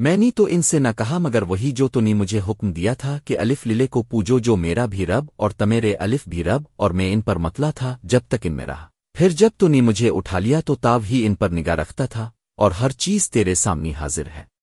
میں نے تو ان سے نہ کہا مگر وہی جو تو نے مجھے حکم دیا تھا کہ الف للے کو پوجو جو میرا بھی رب اور تمیرے الف بھی رب اور میں ان پر متلا تھا جب تک ان میں رہا۔ پھر جب تو نے مجھے اٹھا لیا تو تاو ہی ان پر نگاہ رکھتا تھا اور ہر چیز تیرے سامنے حاضر ہے۔